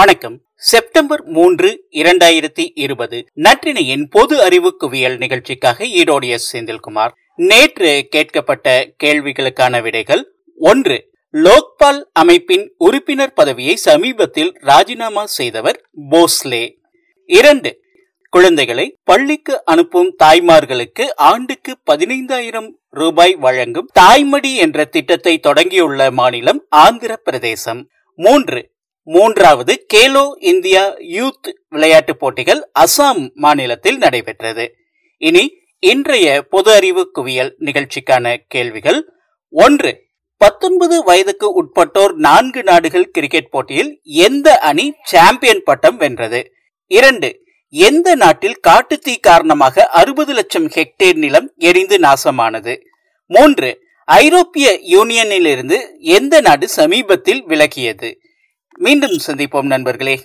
வணக்கம். செப்டம்பர் மூன்று இரண்டாயிரத்தி இருபது நற்றினையின் பொது அறிவு குவியல் நிகழ்ச்சிக்காக ஈரோடு எஸ் செந்தில்குமார். நேற்று கேட்கப்பட்ட கேள்விகளுக்கான விடைகள் ஒன்று லோக்பால் அமைப்பின் உறுப்பினர் பதவியை சமீபத்தில் ராஜினாமா செய்தவர் போஸ்லே. இரண்டு குழந்தைகளை பள்ளிக்கு அனுப்பும் தாய்மார்களுக்கு ஆண்டுக்கு பதினைந்தாயிரம் ரூபாய் வழங்கும் தாய்மடி என்ற திட்டத்தை தொடங்கியுள்ள மாநிலம் ஆந்திர பிரதேசம். மூன்று மூன்றாவது கேலோ இந்தியா யூத் விளையாட்டுப் போட்டிகள் அசாம் மாநிலத்தில் நடைபெற்றது. இனி இன்றைய பொது அறிவு குவியல் நிகழ்ச்சிக்கான கேள்விகள். ஒன்று பத்தொன்பது வயதுக்கு உட்பட்டோர் நான்கு நாடுகள் கிரிக்கெட் போட்டியில் எந்த அணி சாம்பியன் பட்டம் வென்றது? இரண்டு எந்த நாட்டில் காட்டுத்தீ காரணமாக அறுபது லட்சம் ஹெக்டேர் நிலம் எரிந்து நாசமானது? மூன்று ஐரோப்பிய யூனியனிலிருந்து எந்த நாடு சமீபத்தில் விலகியது? மீண்டும் சந்திப்போம் நண்பர்களே.